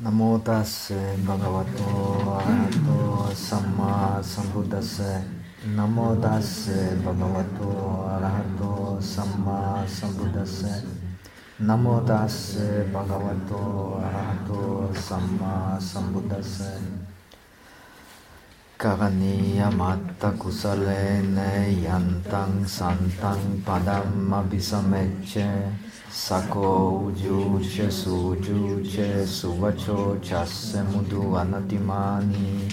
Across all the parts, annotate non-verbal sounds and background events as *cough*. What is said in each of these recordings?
Namo tase bhagavato arahato samma sambuddhase. Namo tase bhagavato arahato samma sambuddhase. Namo tase bhagavato arahato samma sambuddhase. Karaniya matta kusalene yantang santang padam abhisameche. Sako ujuče sujuče suvačo čase mudu anatimani.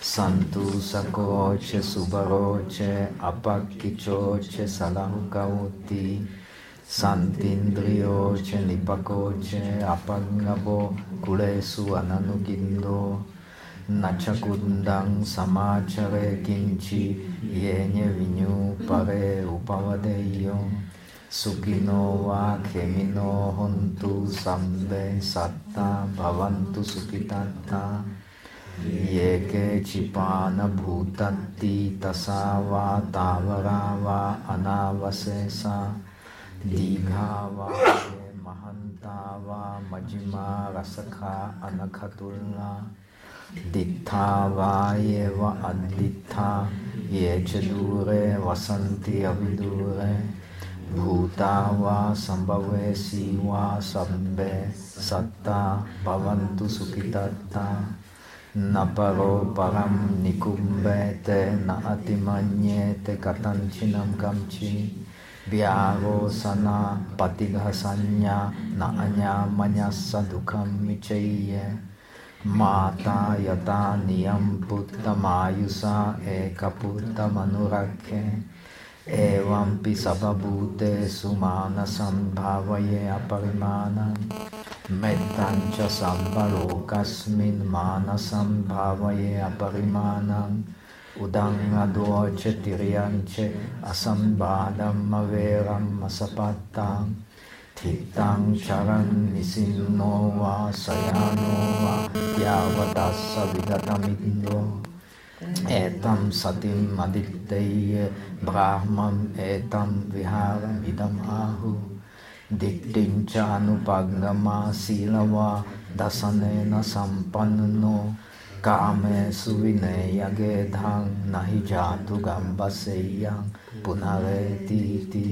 Santu sakoče subaroče apakičoče salahukauti santindrioče nipakoče apagabo kulesu ananugindo načakundang samáčare kinči jeně vinyu pare सुखिनो वा खेमिनो हन्तु सम्बे सत्ता भवन्तु सुखितत्ता। ये के चिपान केचिपानभूतत्ति तसा वा तावरा वा अनावशेषा। दीघा वा महन्ता वा मजिमा रसखा अनखतुल्ला दिथा वा ये वा अदिग्धा ये च दूरे वसन्ति अभिदूरे avidure Bhutava sambhavesiva sabbe satta bhavantu sukhitatta naparo param nikumbete na atimanyete katanchinam kamchi vyavo sana patighasanya na anyamanyasa dukham michaiye mata yata niyam puttamayusa ekaputta manurakhe Evampi sababhute sumana sambhavaye aparimanam Mettancha sambalokasmin mana sambhavaye aparimanam Udang advoce tiriance asambadam averam asapattam Thitang charan nisinno va sayano va yavatassa vidatamindo Etam satim aditteya brahmam etam viharam idam ahu diktincha anupagama silava dasanena sampanno kame suvineya gedhang nahi jatu gambaseyang punareti ti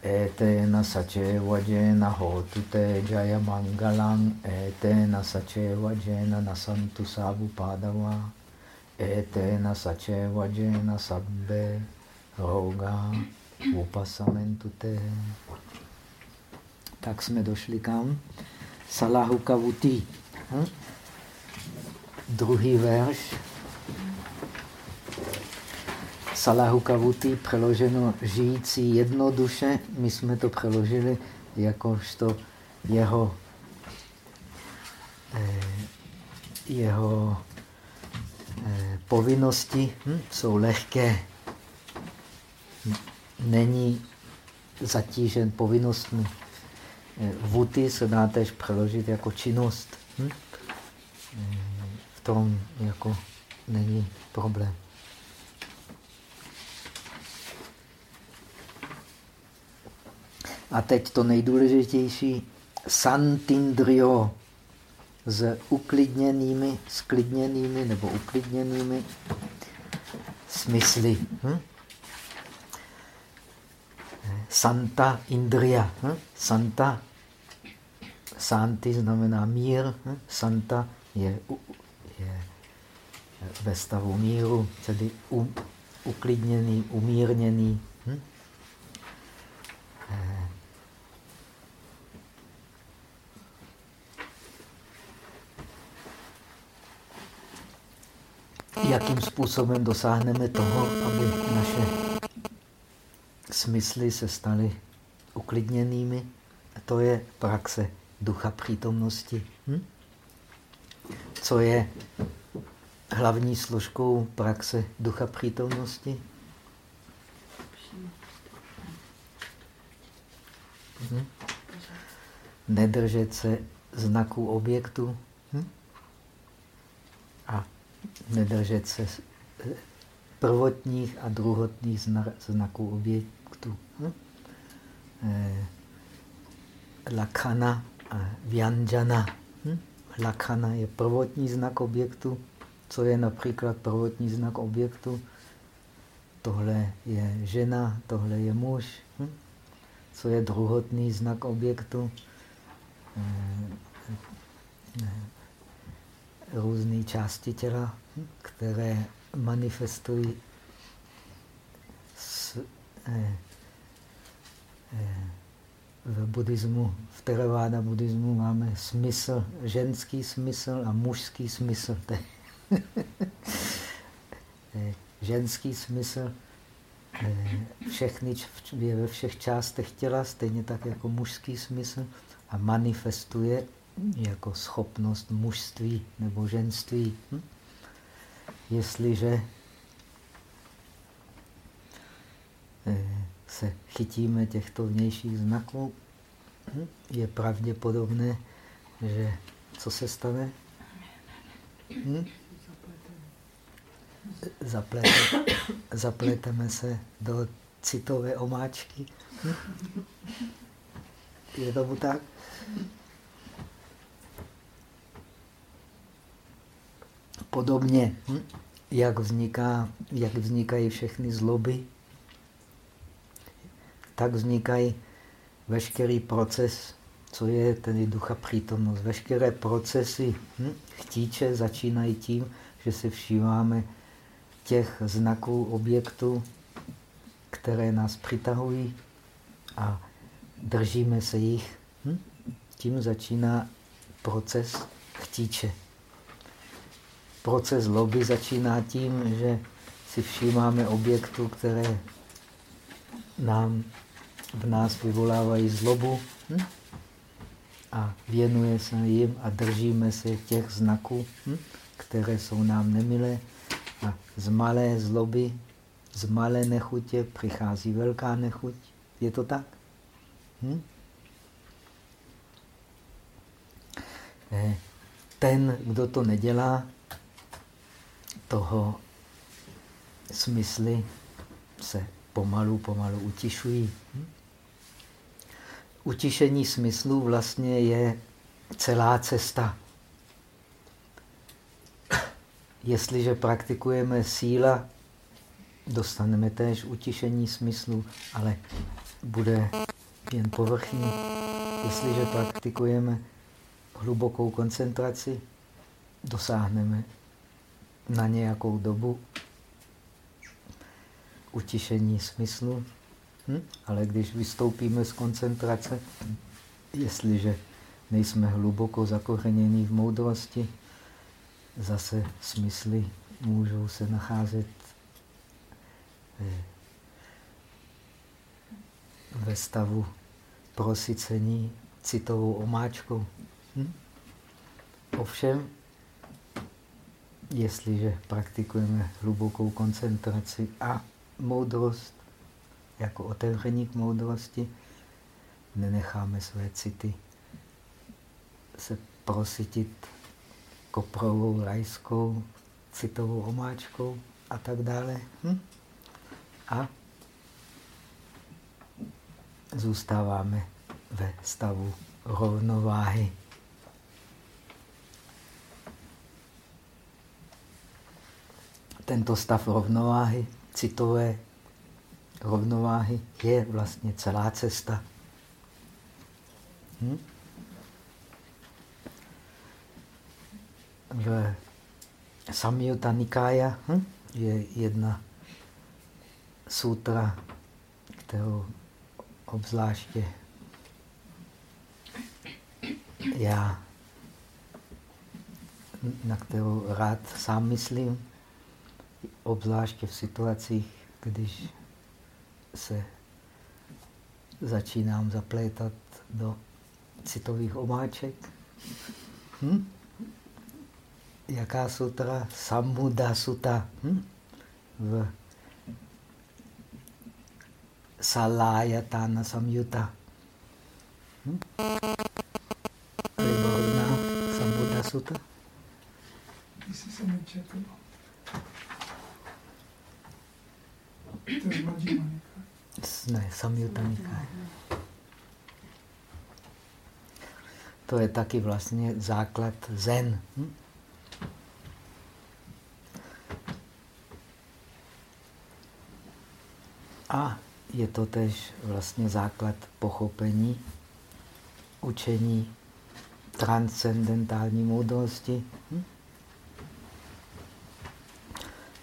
etena sache vajena hotu te jaya mangalang etena sache vajena nasantu sabu padava Etena sače vajena sabbe roga upasamentu Tak jsme došli kam? Salahukavuti. Hm? Druhý verš. Salahukavuti přeloženo žijící jednoduše. My jsme to přeložili jakožto jeho, eh, jeho Eh, povinnosti hm, jsou lehké. Není zatížen povinnostmi. Eh, vuty se dá tež přeložit jako činnost. Hm? Eh, v tom jako není problém. A teď to nejdůležitější. Santindrio s uklidněnými, sklidněnými nebo uklidněnými smysly. Hm? Santa Indriya. Hm? Santa, Santi znamená mír. Hm? Santa je, je ve stavu míru, tedy u, uklidněný, umírněný. Hm? Eh, jakým způsobem dosáhneme toho, aby naše smysly se staly uklidněnými. To je praxe ducha přítomnosti. Hm? Co je hlavní složkou praxe ducha přítomnosti? Hm? Nedržet se znaků objektu nedržet se prvotních a druhotných znaků objektu. Hm? Eh, Lakana a Vyanjana. Hm? Lakhana je prvotní znak objektu. Co je například prvotní znak objektu? Tohle je žena, tohle je muž. Hm? Co je druhotný znak objektu? Eh, eh, různé části těla, které manifestují s, eh, eh, v buddhismu, v Theravada buddhismu máme smysl, ženský smysl a mužský smysl. *laughs* ženský smysl eh, všechny, je ve všech částech těla, stejně tak jako mužský smysl a manifestuje jako schopnost mužství nebo ženství. Hm? Jestliže eh, se chytíme těchto vnějších znaků, hm? je pravděpodobné, že co se stane? Hm? Zapleteme, zapleteme se do citové omáčky. Hm? Je tomu tak? Podobně, hm? jak, vzniká, jak vznikají všechny zloby, tak vznikají veškerý proces, co je tedy ducha přítomnost. Veškeré procesy hm, chtíče začínají tím, že si všímáme těch znaků objektů, které nás přitahují a držíme se jich. Hm? Tím začíná proces chtíče. Proces lobby začíná tím, že si všímáme objektu, které nám v nás vyvolávají zlobu hm? a věnuje se jim a držíme se těch znaků, hm? které jsou nám nemilé. A z malé zloby, z malé nechutě přichází velká nechuť. Je to tak? Hm? Eh, ten, kdo to nedělá, toho smysly se pomalu, pomalu utišují. Hm? utišení smyslu vlastně je celá cesta. Jestliže praktikujeme síla, dostaneme též utišení smyslu, ale bude jen povrchní. Jestliže praktikujeme hlubokou koncentraci, dosáhneme na nějakou dobu utišení smyslu, Hm? Ale když vystoupíme z koncentrace, jestliže nejsme hluboko zakořeněni v moudrosti, zase smysly můžou se nacházet eh, ve stavu prosycení citovou omáčkou. Hm? Ovšem, jestliže praktikujeme hlubokou koncentraci a moudrost, jako otevření k moudrosti, nenecháme své city se prosytit koprovou, rajskou, citovou omáčkou a tak dále. Hm? A zůstáváme ve stavu rovnováhy. Tento stav rovnováhy, citové rovnováhy je vlastně celá cesta. Hm? V Samyutta hm? je jedna sutra, kterou obzvláště já, na kterou rád sám myslím, obzvláště v situacích, když se začínám zaplétat do citových omáček. Hm? Jaká sutra? Sambuddha suta. Hm? V Salayatana Samyuta. Hm? Zná Sambuddha suta? Jestli jsem nečetl. Ne, Samyutta Nikaya. To je taky vlastně základ zen. Hm? A je to tež vlastně základ pochopení, učení transcendentální moudrosti. Hm?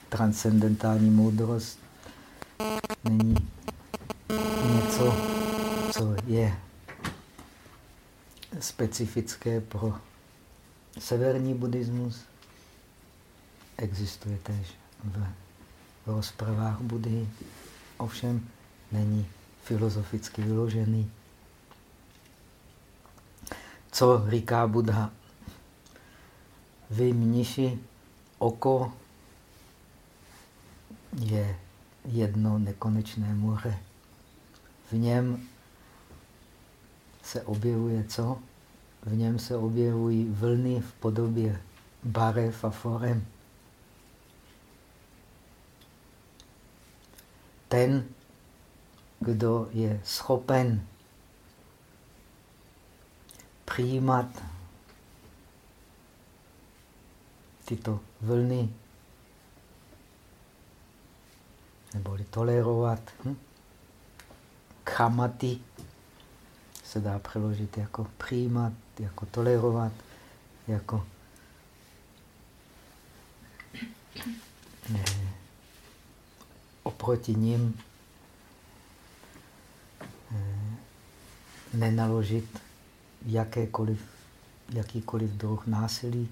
Transcendentální moudrost není něco, co je specifické pro severní buddhismus. Existuje tež v rozpravách Budhy, ovšem není filozoficky vyložený. Co říká Buddha? Vy mniši, oko je jedno nekonečné moře. V něm se objevuje co? V něm se objevují vlny v podobě barev a forem. Ten, kdo je schopen přijímat tyto vlny, neboli tolerovat hm? kamaty, se dá přeložit jako přijímat, jako tolerovat, jako ne, oproti ním eh, nenaložit jakékoliv, jakýkoliv druh násilí.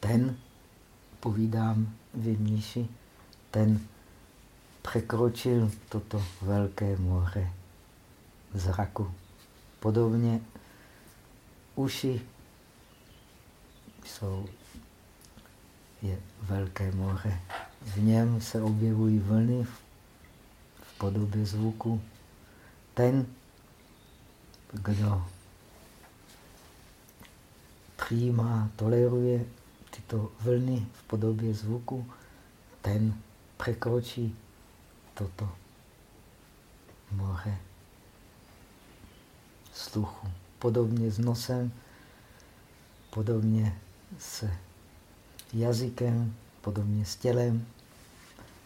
Ten, povídám vy mniši, ten překročil toto velké moře zraku. Podobně uši jsou je velké moře. V něm se objevují vlny v podobě zvuku. Ten, kdo přijímá, toleruje tyto vlny v podobě zvuku, ten překročí toto moře sluchu. Podobně s nosem, podobně s jazykem, podobně s tělem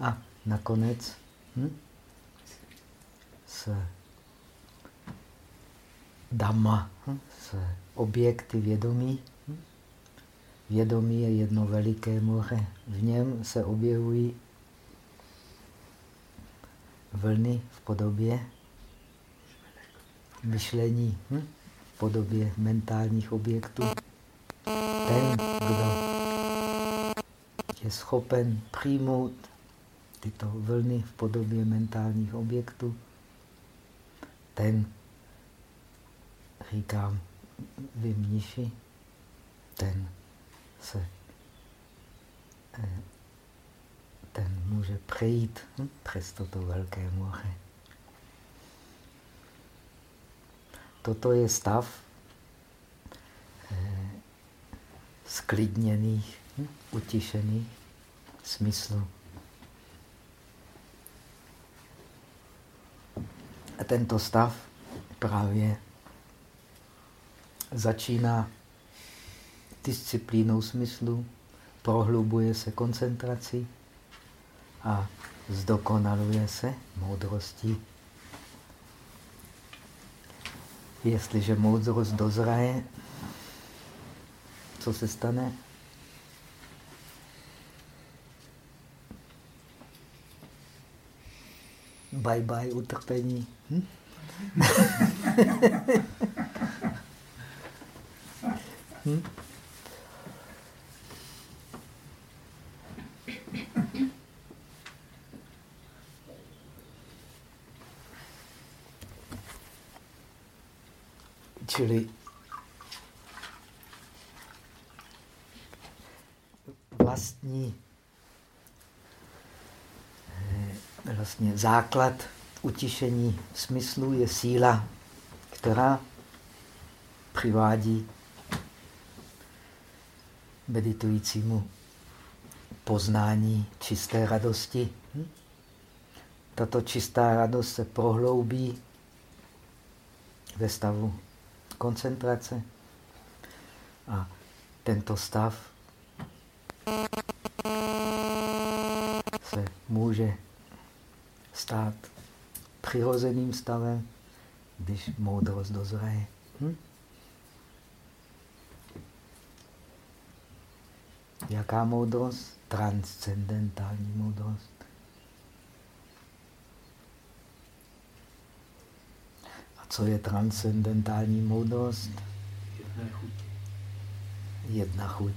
a nakonec hm, s dama, hm, s objekty vědomí. Vědomí je jedno veliké moře. V něm se objevují vlny v podobě myšlení, hm? v podobě mentálních objektů. Ten, kdo je schopen přijmout tyto vlny v podobě mentálních objektů, ten, říkám, vy mniši, ten se eh, ten může přejít hm, přes toto velké moře. Toto je stav eh, sklidněných, hm, utišených smyslů. A tento stav právě začíná disciplínou smyslu, prohlubuje se koncentrací a zdokonaluje se moudrostí. Jestliže moudrost dozraje, co se stane? Bye bye utrpení. Hm? *laughs* hm? Čili vlastní eh, vlastně základ utišení smyslu je síla, která přivádí meditujícímu poznání čisté radosti. Tato čistá radost se prohloubí ve stavu koncentrace. A tento stav se může stát přirozeným stavem, když moudrost dozraje. Hm? Jaká moudrost? Transcendentální moudrost. Co je transcendentální moudrost? Jedna chuť. Jedna chuť.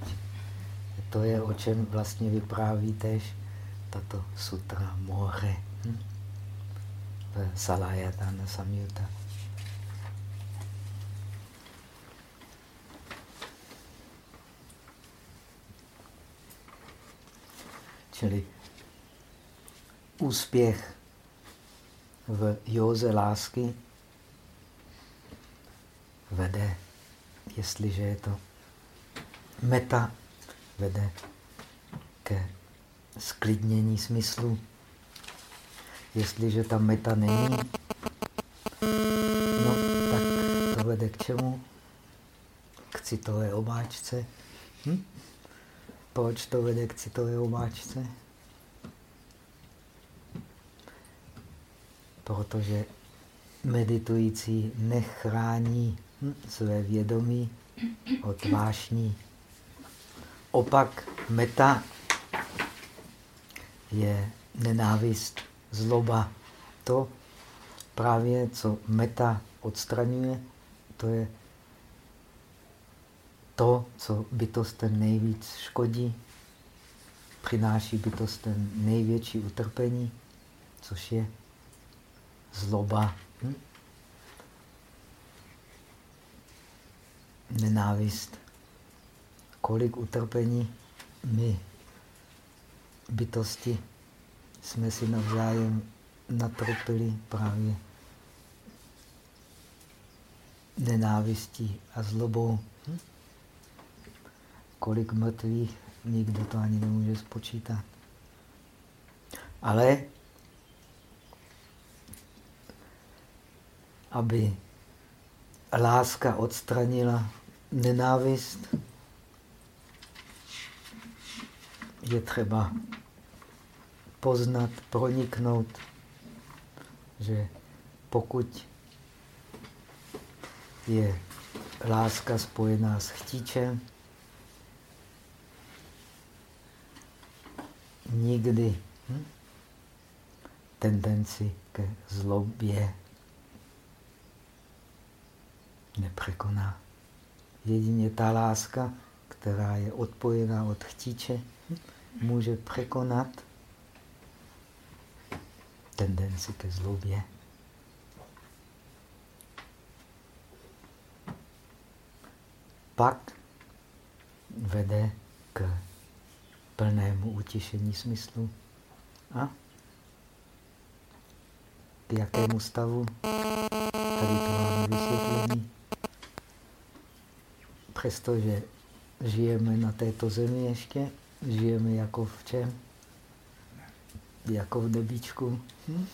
To je, o čem vlastně vypráví tež tato sutra More. Hm? V Salayatana Samyuta. Čili úspěch v józe lásky vede, jestliže je to meta, vede ke sklidnění smyslu. Jestliže ta meta není, no tak to vede k čemu? K citové obáčce. Hm? Proč to vede k citové omáčce? Protože meditující nechrání své vědomí od vášní. Opak meta je nenávist, zloba. To právě, co meta odstraňuje, to je to, co bytostem nejvíc škodí, přináší bytostem největší utrpení, což je zloba, hm? Nenávist. Kolik utrpení my, bytosti, jsme si navzájem natropili právě nenávistí a zlobou kolik mrtvých, nikdo to ani nemůže spočítat. Ale aby láska odstranila nenávist, je třeba poznat, proniknout, že pokud je láska spojená s chtíčem, nikdy hm, tendenci ke zlobě nepřekoná. Jedině ta láska, která je odpojená od chtíče, může překonat tendenci ke zlobě. Pak vede k plnému utišení smyslu. A k jakému stavu? Tady to máme vysvětlení. Přestože žijeme na této zemi ještě, žijeme jako v čem? Jako v debíčku. Hm?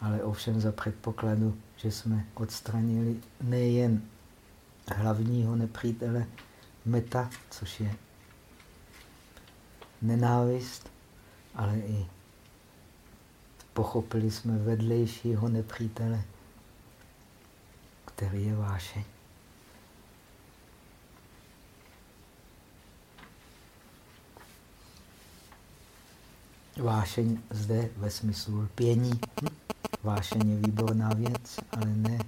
Ale ovšem za předpokladu, že jsme odstranili nejen hlavního nepřítele meta, což je nenávist, ale i pochopili jsme vedlejšího nepřítele, který je vášeň. Vášeň zde ve smyslu lpění. Hm? Vášeň je výborná věc, ale ne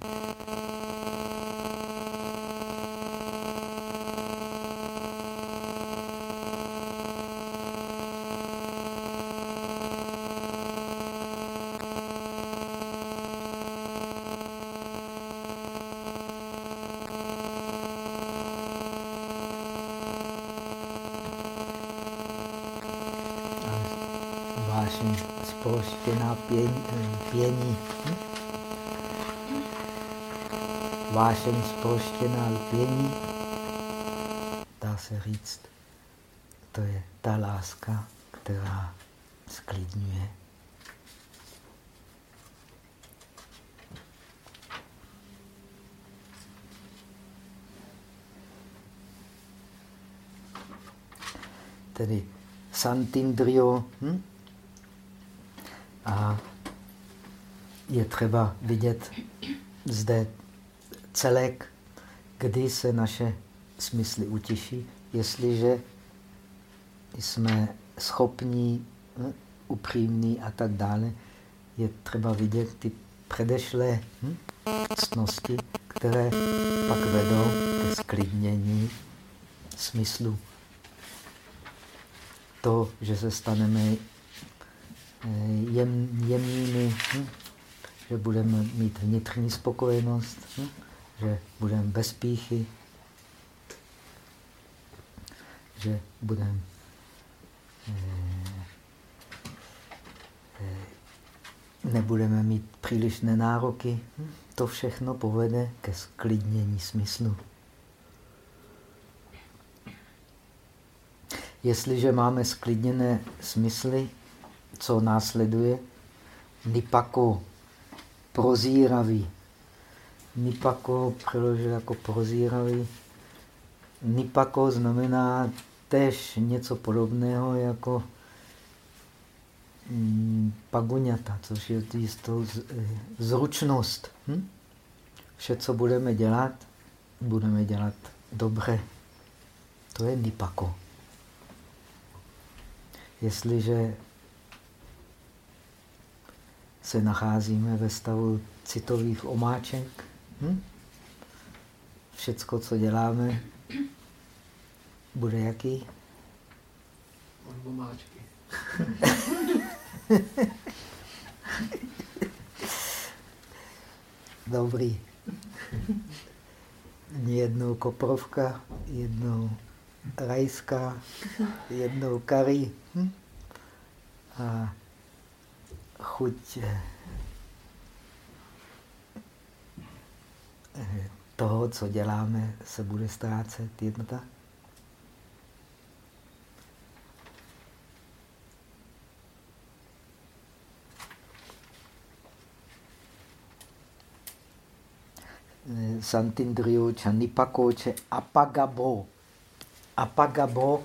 jsem zproštěná lpění, dá se říct, to je ta láska, která sklidňuje. Tedy Santindrio hm? a je třeba vidět zde celek, kdy se naše smysly utiší, jestliže jsme schopní, hm, upřímní a tak dále, je třeba vidět ty předešlé hm, které pak vedou ke sklidnění smyslu. To, že se staneme eh, jem, jemnými, hm, že budeme mít vnitřní spokojenost, hm, že budeme bez píchy, že budeme eh, eh, nebudeme mít příliš nenároky. To všechno povede ke sklidnění smyslu. Jestliže máme sklidněné smysly, co následuje? Nipako, prozíravý. Nipako přeložil jako prozíravý. Nipako znamená tež něco podobného jako Mm, paguňata, což je jistou eh, zručnost. Hm? Vše, co budeme dělat, budeme dělat dobře. To je nipako. Jestliže se nacházíme ve stavu citových omáček, hm? všecko, co děláme, bude jaký? Omáčky. *laughs* Dobrý. Jednou koprovka, jednou rajská, jednou kari. Hm? A chuť toho, co děláme, se bude ztrácet. Je to tak? Santindriyo Chanipakoče Apagabo. Apagabo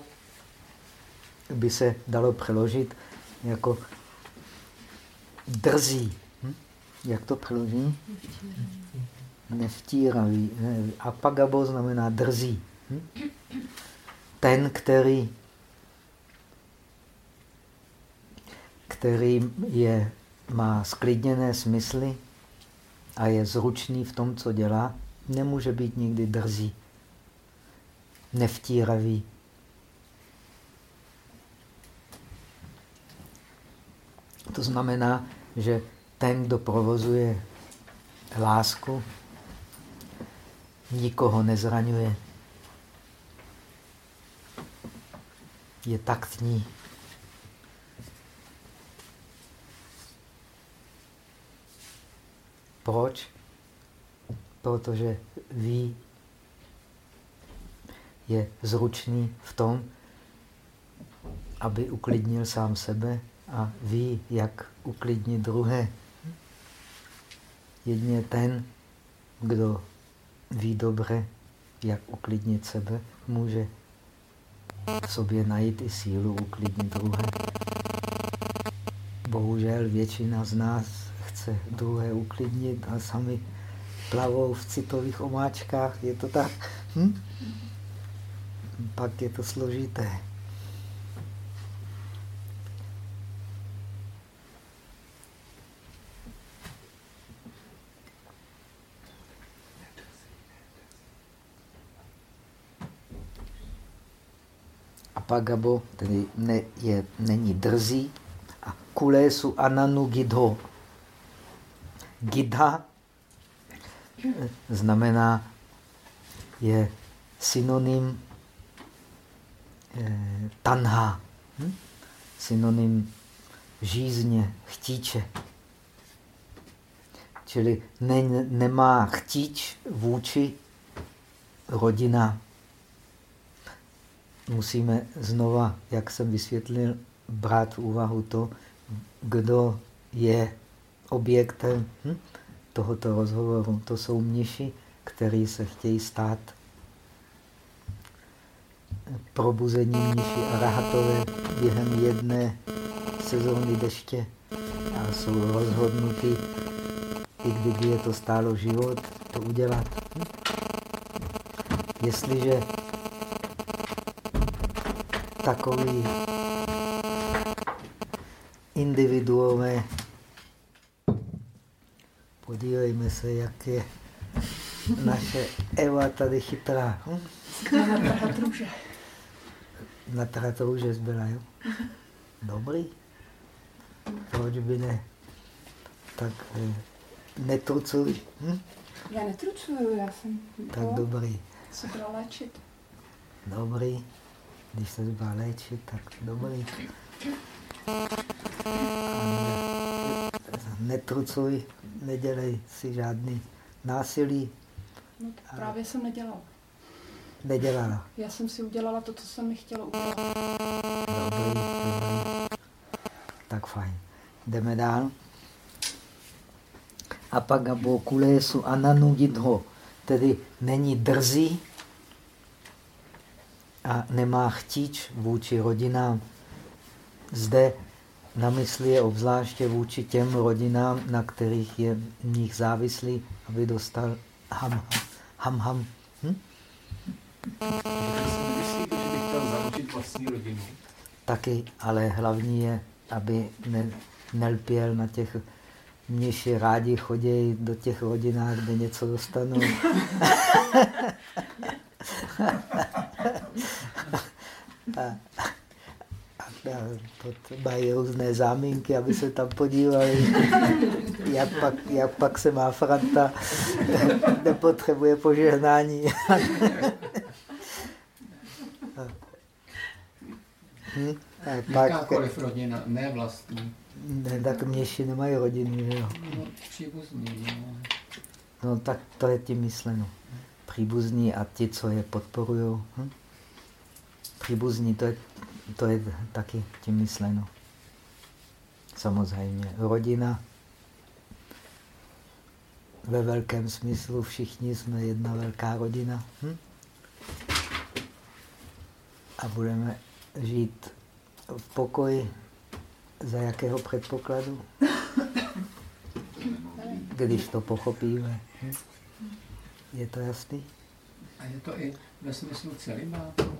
by se dalo přeložit jako drzí. Hm? Jak to přeloží? Nevtíravý. Apagabo znamená drzí. Hm? Ten, který, který je, má sklidněné smysly, a je zručný v tom, co dělá, nemůže být nikdy drzý, nevtíravý. To znamená, že ten, kdo provozuje lásku, nikoho nezraňuje. Je taktní. Proč? Protože ví, je zručný v tom, aby uklidnil sám sebe a ví, jak uklidnit druhé. Jedně ten, kdo ví dobře, jak uklidnit sebe, může v sobě najít i sílu uklidnit druhé. Bohužel většina z nás chce druhé uklidnit a sami plavou v citových omáčkách. Je to tak? Hm? Pak je to složité. Apagabo tedy ne, je, není drzí a kulésu ananu gidho Gidha znamená, je synonym eh, tanha, hm? synonym žízně, chtíče. Čili ne, nemá chtíč vůči rodina. Musíme znova, jak jsem vysvětlil, brát v úvahu to, kdo je objektem hm, tohoto rozhovoru. To jsou mniši, kteří se chtějí stát probuzení mniši a rahatové během jedné sezóny deště a jsou rozhodnutí, i kdyby je to stálo život, to udělat. Jestliže takový individuové, podívejme se, jak je naše Eva tady chytrá. Hm? Na trhat růže. Na zbyla, jo? Dobrý. Proč by ne? Tak eh, netrucuj. Hm? Já netrucuju, já jsem Tak dobrý. se byla léčit. Dobrý. Když se má léčit, tak dobrý. Ale netrucuj, nedělej si žádný násilí. No právě jsem nedělala. Nedělala. Já jsem si udělala to, co jsem mi chtěla udělat. Dobrý, dobrý. Tak fajn. Jdeme dál. A pak abo kulesu ananudidho, tedy není drzí a nemá chtíč vůči rodinám. Zde na mysli je obzvláště vůči těm rodinám, na kterých je nich závislý, aby dostal ham, ham, ham. Hm? Taky, ale hlavní je, aby ne, nelpěl na těch mniši rádi chodí do těch rodinách, kde něco dostanou. *laughs* a, mají různé záminky, aby se tam podívali, jak pak, jak pak se má Franta, nepotřebuje požehnání. hm? A pak, Jakákoliv rodina, ne vlastní. ne, tak měši nemají rodiny, že jo. No, příbuzný, no. No tak to je tím myšleno. Příbuzní a ti, co je podporují. Hm? Příbuzní, to je, to je taky tím myšleno. Samozřejmě. Rodina ve velkém smyslu všichni jsme jedna velká rodina. Hm? A budeme žít v pokoji za jakého předpokladu? *laughs* Když to pochopíme. Hm? Je to jasný? A je to i ve smyslu celibátu?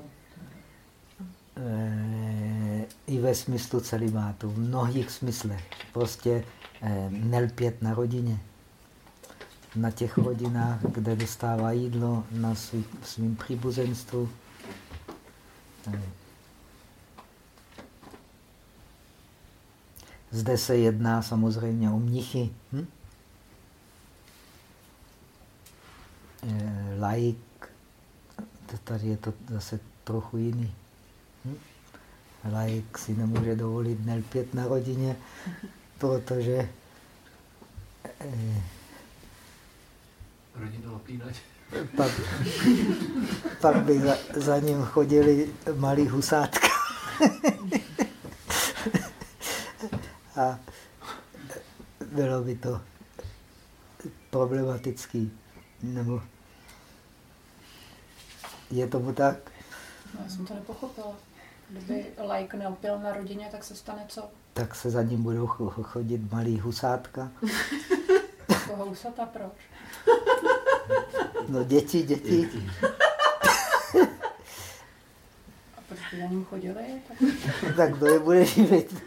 E, I ve smyslu celimátu, v mnohých smyslech. Prostě e, nelpět na rodině. Na těch rodinách, kde dostává jídlo, na svý, svým příbuzenstvu. E, Zde se jedná samozřejmě o mnichy. Hm? Laik, tady je to zase trochu jiný. Hm? Laik si nemůže dovolit nelpět na rodině, *laughs* protože e, Rodina opínať. pak, pak by za, za ním chodili malí husátka. A bylo by to problematický. Nebo je tomu tak? No, já jsem to nepochopila. Kdyby like nelpěl na rodině, tak se stane co? Tak se za ním budou cho- chodit malí husátka. *laughs* Koho usata, proč? *laughs* No děti, děti. A proč by za ním chodili? Tak *laughs* Tak kdo je bude živit?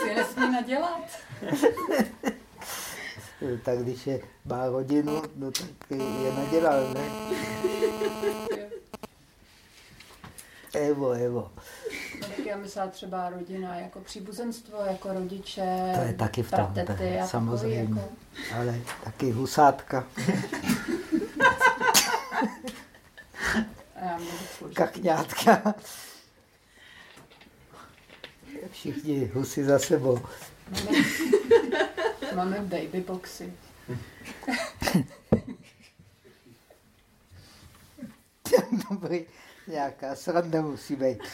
si je nesmí nadělat. Tak když je, má rodinu, no tak je nadělal, ne? Evo, Evo. No, tak já myslela třeba rodina jako příbuzenstvo, jako rodiče, To je taky v tom, to pratety a samozřejmě. Jako, Ale taky husátka, a já mě to složitý. kachňátka. Všichni husy za sebou. Máme, baby boxy. *laughs* Dobrý, nějaká sranda musí být. *laughs*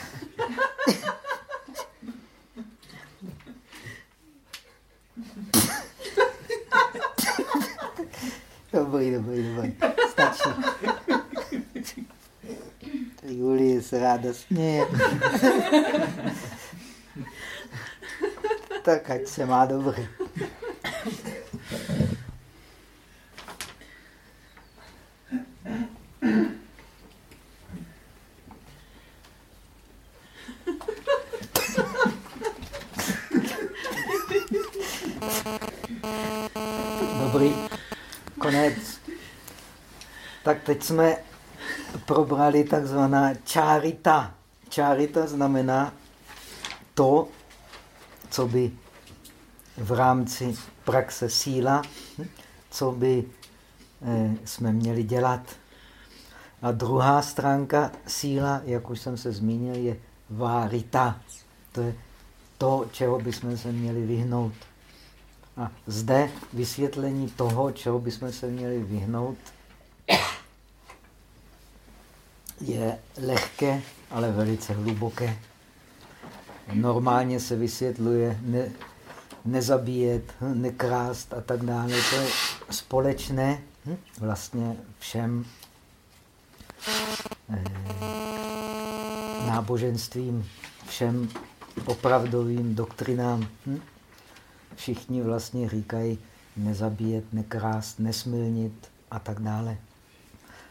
Dobrý, dobrý, dobrý. Stačí. Julie se ráda směje. *laughs* tak ať se má dobře. Dobrý, konec. Tak teď jsme probrali takzvaná čárita. Čárita znamená to, co by v rámci praxe síla, co by eh, jsme měli dělat. A druhá stránka síla, jak už jsem se zmínil, je várita. To je to, čeho bychom se měli vyhnout. A zde vysvětlení toho, čeho bychom se měli vyhnout, je lehké, ale velice hluboké. Normálně se vysvětluje ne, nezabíjet, nekrást a tak dále. To je společné hm, vlastně všem náboženstvím, všem opravdovým doktrinám. Hm? Všichni vlastně říkají nezabíjet, nekrást, nesmilnit a tak dále.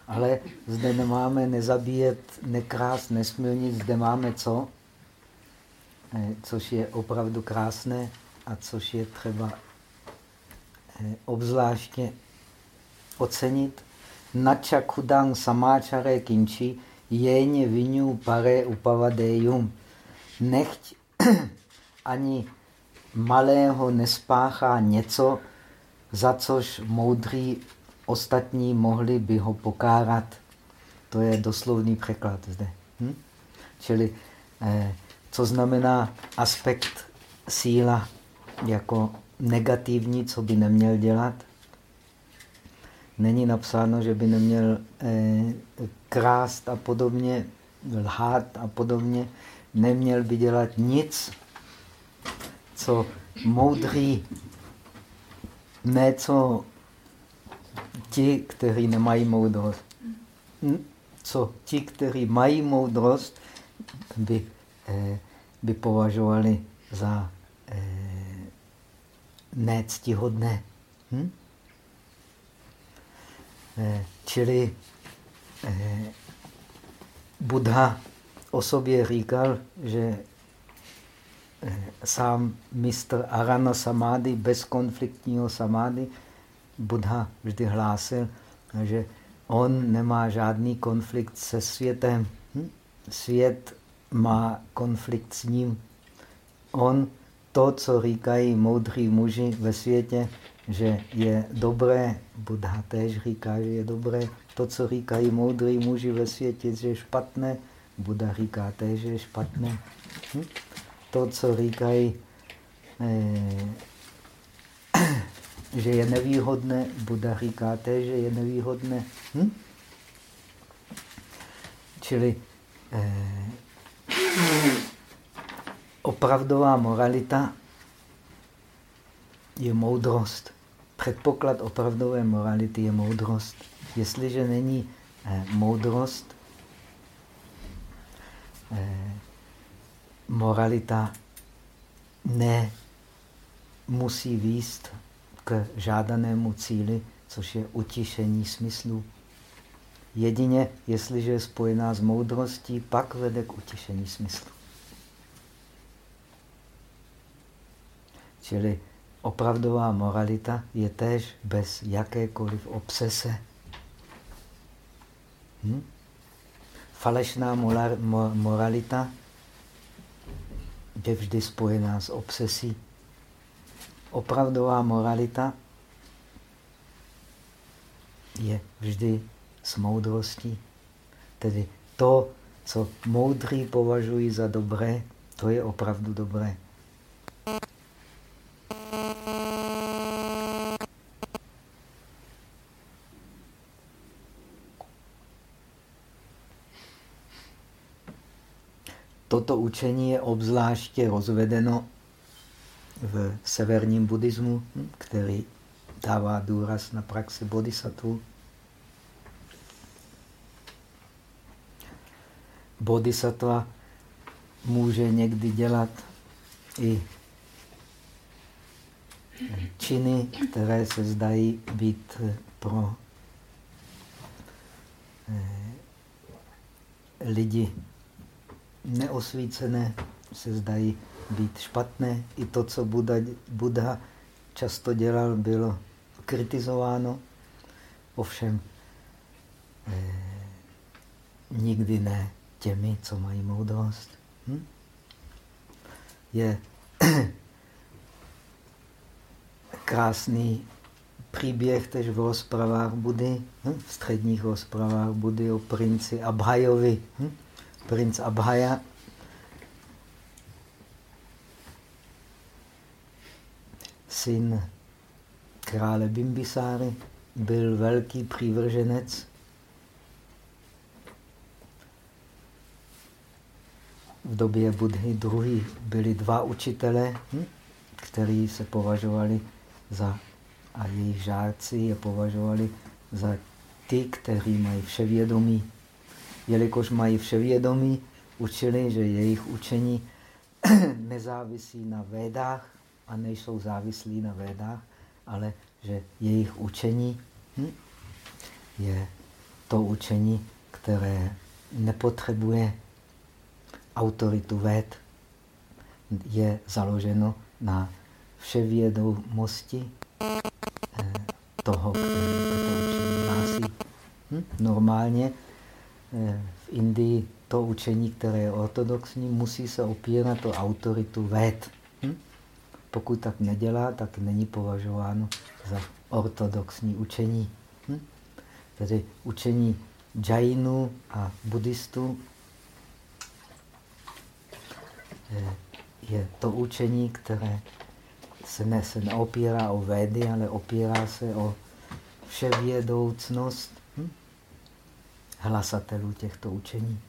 Ale zde nemáme nezabíjet, nekrást, nesmilnit, zde máme co? Eh, což je opravdu krásné a což je třeba eh, obzvláště ocenit. Nača kudang samáčare kinči jeně vinu pare upavadejum. Nechť *clears throat* ani malého nespáchá něco, za což moudrý ostatní mohli by ho pokárat. To je doslovný překlad zde. Hm? Čili eh, co znamená aspekt síla jako negativní, co by neměl dělat. Není napsáno, že by neměl eh, krást a podobně, lhát a podobně. Neměl by dělat nic, co moudrý, ne co ti, kteří nemají moudrost. Hm? Co ti, kteří mají moudrost, by, eh, by považovali za eh, nectihodné. Hm? Eh, čili eh, Buddha o sobě říkal, že eh, sám mistr Arana Samády, bezkonfliktního samády, Buddha vždy hlásil, že on nemá žádný konflikt se světem. Hm? Svět má konflikt s ním. On to, co říkají moudří muži ve světě, že je dobré, Buddha též říká, že je dobré. To, co říkají moudří muži ve světě, že je špatné, Buddha říká též, že je špatné. Hm? To, co říkají, eh, že je nevýhodné, Buddha říká též, že je nevýhodné. Hm? Čili eh, opravdová moralita je moudrost. Předpoklad opravdové morality je moudrost. Jestliže není eh, moudrost, eh, moralita ne musí výst k žádanému cíli, což je utišení smyslu. Jedině, jestliže je spojená s moudrostí, pak vede k utišení smyslu. Čili opravdová moralita je též bez jakékoliv obsese. Hm? Falešná moralita je vždy spojená s obsesí. Opravdová moralita je vždy s moudrostí. Tedy to, co moudrý považují za dobré, to je opravdu dobré. Toto učení je obzvláště rozvedeno v severním buddhismu, který dává důraz na praxi bodhisattva. bodhisattva může někdy dělat i činy, které se zdají být pro eh, lidi neosvícené, se zdají být špatné. I to, co Buddha, Buddha často dělal, bylo kritizováno. Ovšem eh, nikdy ne těmi, co mají moudrost. Hm? Je *clears throat* krásný příběh tež v rozpravách Budy, hm? v středních rozpravách Budy o princi Abhajovi. Hm? Princ Abhaja syn krále Bimbisáry, byl velký přívrženec v době Budhy druhý byli dva učitelé, hm, kteří se považovali za, a jejich žáci je považovali za ty, kteří mají vševědomí. Jelikož mají vševědomí, učili, že jejich učení *clears throat* nezávisí na védách a nejsou závislí na védách, ale že jejich učení hm, je to učení, které nepotřebuje autoritu véd, je založeno na vševědomosti eh, toho, který toto učení hlásí. Hm? Normálně v Indii to učení, které je ortodoxní, musí se opírat o autoritu véd. Hm? Pokud tak nedělá, tak není považováno za ortodoxní učení. Hm? Tedy učení džajinu a buddhistů je to učení, které se, ne, se neopírá o védy, ale opírá se o vševědoucnost? Hlasatelů těchto učení.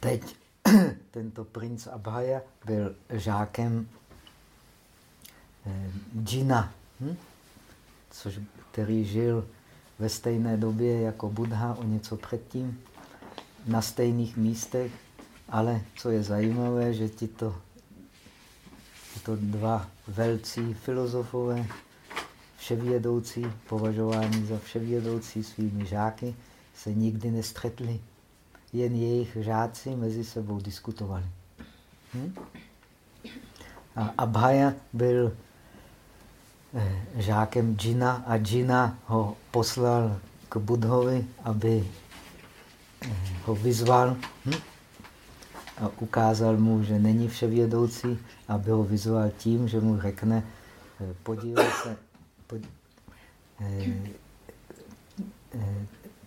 Teď *clears throat* tento princ Abhaya byl žákem eh, Džina, hm? což, který žil ve stejné době jako Buddha o něco předtím, na stejných místech, ale co je zajímavé, že tito, tito dva velcí filozofové, vševědoucí, považování za vševědoucí svými žáky, se nikdy nestřetli jen jejich žáci mezi sebou diskutovali. Hm? A Abhaya byl eh, žákem Džina a Džina ho poslal k Budhovi, aby eh, ho vyzval hm? a ukázal mu, že není vševědoucí, aby ho vyzval tím, že mu řekne, eh, podívej se,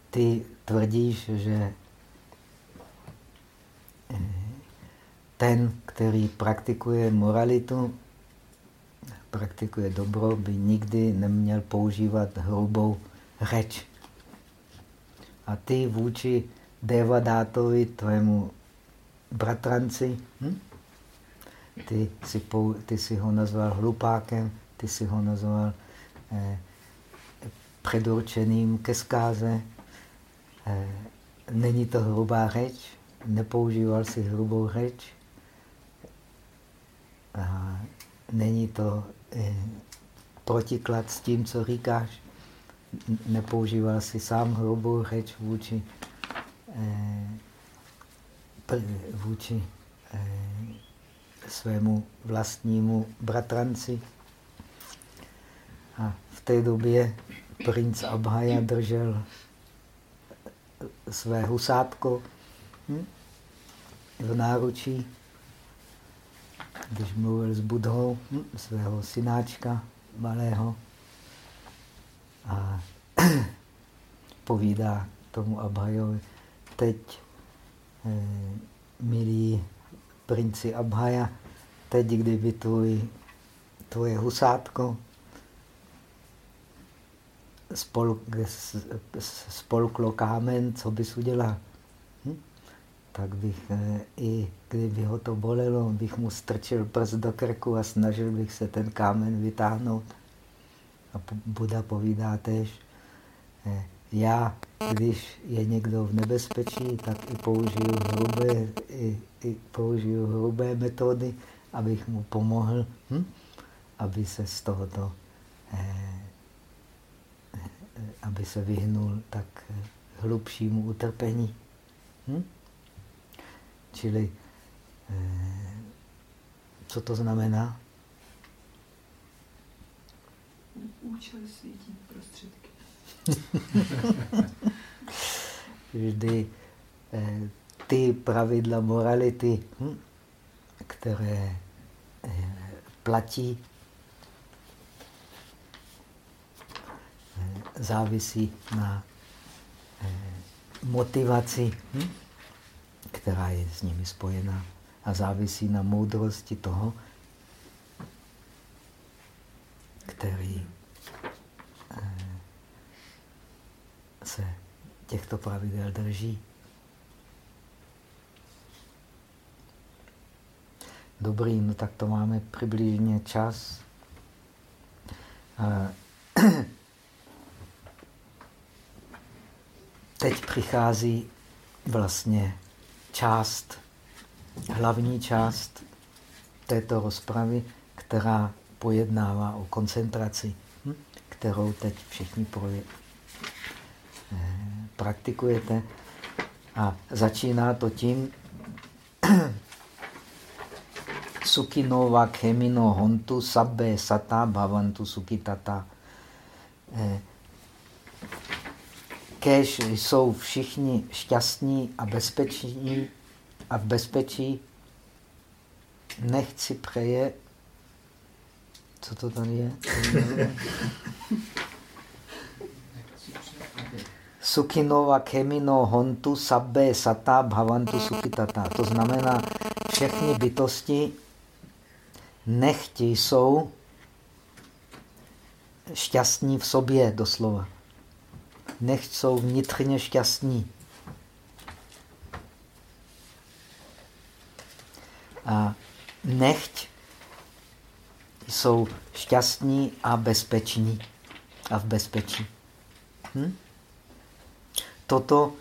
ty tvrdíš, že ten, který praktikuje moralitu, praktikuje dobro, by nikdy neměl používat hrubou řeč. A ty vůči Devadátovi, tvému bratranci, hm? ty, si pou, ty si ho nazval hlupákem, ty si ho nazval eh, předurčeným ke zkáze. Eh, není to hrubá řeč, nepoužíval si hrubou řeč. Není to eh, protiklad s tím, co říkáš. Nepoužíval si sám hrubou řeč vůči, eh, vůči eh, svému vlastnímu bratranci. A v té době princ Abhaya držel své husátko hm? v náručí, když mluvil s Budhou, hm? svého synáčka malého a *clears throat* povídá tomu Abhajovi, teď, eh, milí princi Abhaja, teď, kdyby tvoje husátko spolklo kámen, co bys udělal? tak bych eh, i kdyby ho to bolelo, bych mu strčil prst do krku a snažil bych se ten kámen vytáhnout. A Buda povídá tež, eh, já, když je někdo v nebezpečí, tak i použiju hrubé, i, i použiju hrubé metody, abych mu pomohl, hm? aby se z tohoto, eh, aby se vyhnul tak eh, hlubšímu utrpení. Hm? Čili, eh, co to znamená? Účel světí prostředky. *laughs* Vždy eh, ty pravidla morality, hm, které eh, platí, závisí na eh, motivaci, hm, která je s nimi spojená a závisí na moudrosti toho, který eh, se těchto pravidel drží. Dobrý, no tak to máme přibližně čas. A teď přichází vlastně část, hlavní část této rozpravy, která pojednává o koncentraci, hm? kterou teď všichni proje, eh, praktikujete. A začíná to tím, *clears throat* Sukinova kemino hontu sabbe sata bhavantu sukitata. Kež jsou všichni šťastní a bezpeční a v bezpečí, nechci přeje, co to tady je? *laughs* Sukinova kemino hontu sabbe sata bhavantu sukitata. To znamená, všechny bytosti nechti jsou šťastní v sobě doslova. Nechť jsou vnitřně šťastní. A nechť jsou šťastní a bezpeční a v bezpečí. Hm? Toto,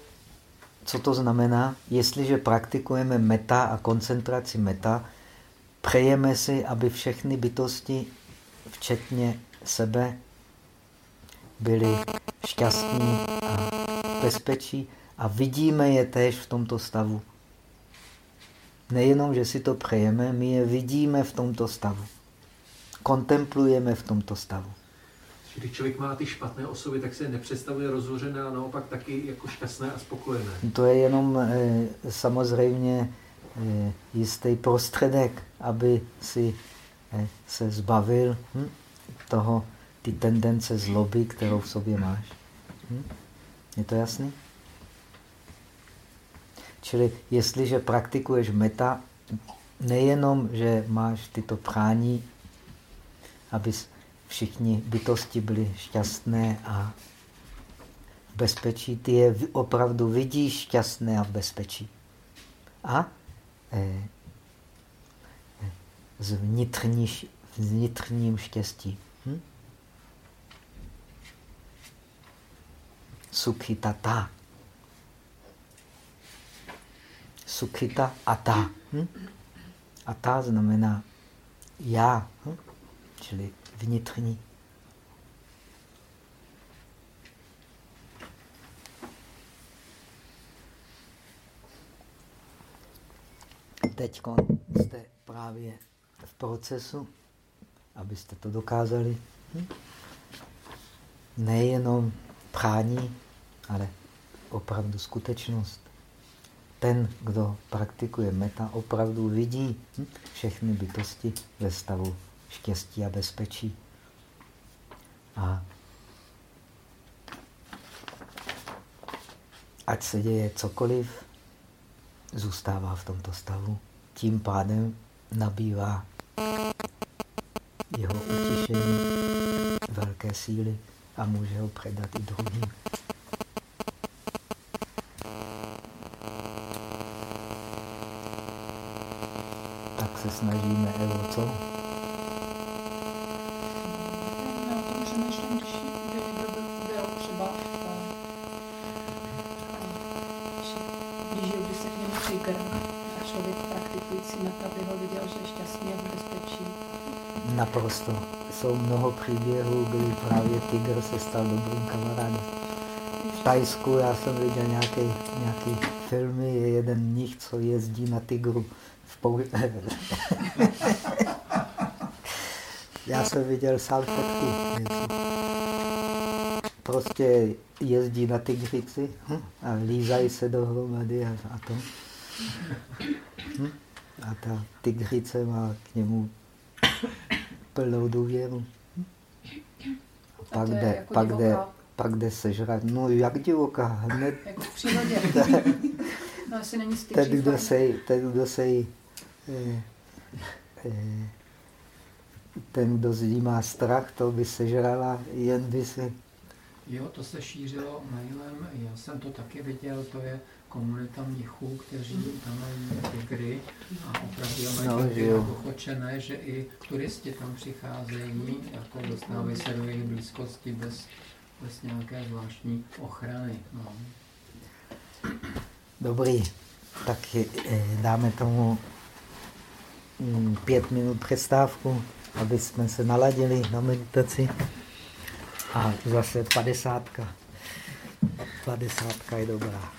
co to znamená? Jestliže praktikujeme meta a koncentraci meta, přejeme si, aby všechny bytosti, včetně sebe, byly šťastní a bezpečí a vidíme je též v tomto stavu. Nejenom, že si to přejeme, my je vidíme v tomto stavu. Kontemplujeme v tomto stavu. Když člověk má ty špatné osoby, tak se je nepředstavuje rozhořené a naopak taky jako šťastné a spokojené. To je jenom eh, samozřejmě eh, jistý prostředek, aby si eh, se zbavil hm, toho, ty tendence zloby, kterou v sobě máš. Hm? Je to jasný? Čili jestliže praktikuješ meta, nejenom, že máš tyto prání, aby všichni bytosti byly šťastné a v bezpečí, ty je opravdu vidíš šťastné a v bezpečí. A eh, eh, s vnitřní, vnitřním štěstí. Hm? Sukhitata. Sukhita ata. Hm? Ata znamená já, hm? čili vnitřní. Teď jste právě v procesu, abyste to dokázali. Hm? Nejenom prání, ale opravdu skutečnost. Ten, kdo praktikuje meta, opravdu vidí všechny bytosti ve stavu štěstí a bezpečí. A ať se děje cokoliv, zůstává v tomto stavu. Tím pádem nabývá jeho utišení velké síly a může ho předat i druhým. Tak se snažíme, Evo, co? Já to přemýšlím, když by někdo byl, byl třeba v tygr a člověk praktikující meta by ho viděl, že je šťastný a v bezpečí. Naprosto. Jsou mnoho příběhů, kdy právě tygr se stal dobrým kamarádem. V Tajsku já jsem viděl nějaký, nějaký filmy, je jeden mnich, co jezdí na tygru v pou... *laughs* Já jsem viděl sám fotky. Prostě jezdí na tygřici hm, a lízají se dohromady a, a to. Hm, a ta tygřice má k němu plnou důvěru. Pak jde, jako pak jde, pak jde sežrat. No jak divoká, hned *laughs* Jako v přírodě. *laughs* No asi není styčí. ten, kdo se, ten, kdo se jí, eh, eh, ten, kdo z ní má strach, to by sežrala, jen by se... Jo, to se šířilo mailem, já jsem to taky viděl, to je komunita mnichů, kteří tam mají tygry a opravdu mají No, že jo. dochočené, že i turisti tam přicházejí, jako dostávají se do jejich blízkosti bez, bez nějaké zvláštní ochrany. No. Dobrý, tak eh, dáme tomu mm, pět minut přestávku, aby jsme se naladili na meditaci. A zase padesátka. Padesátka je dobrá.